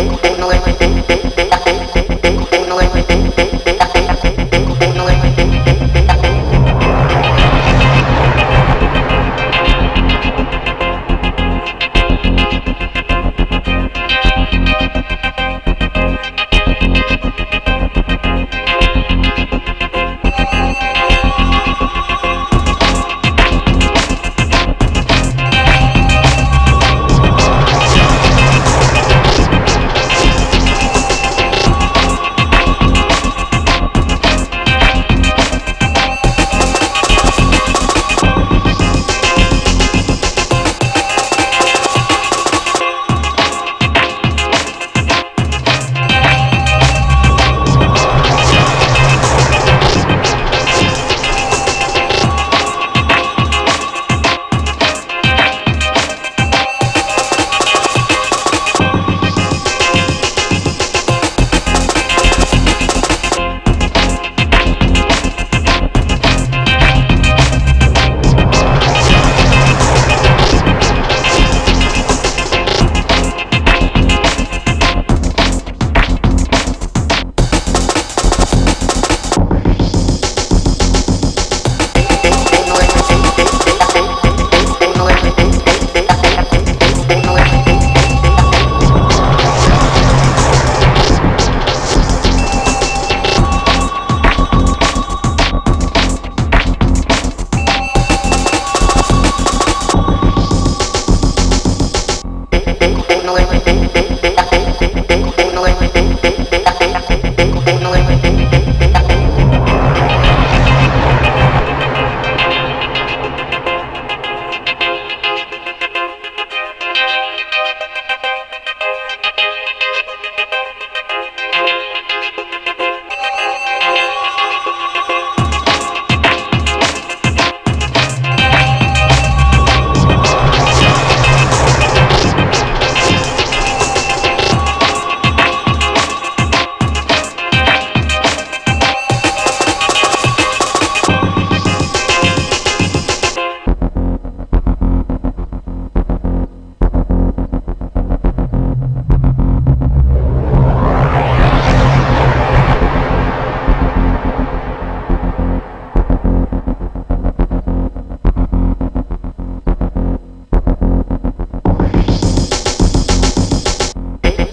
1000, 1000,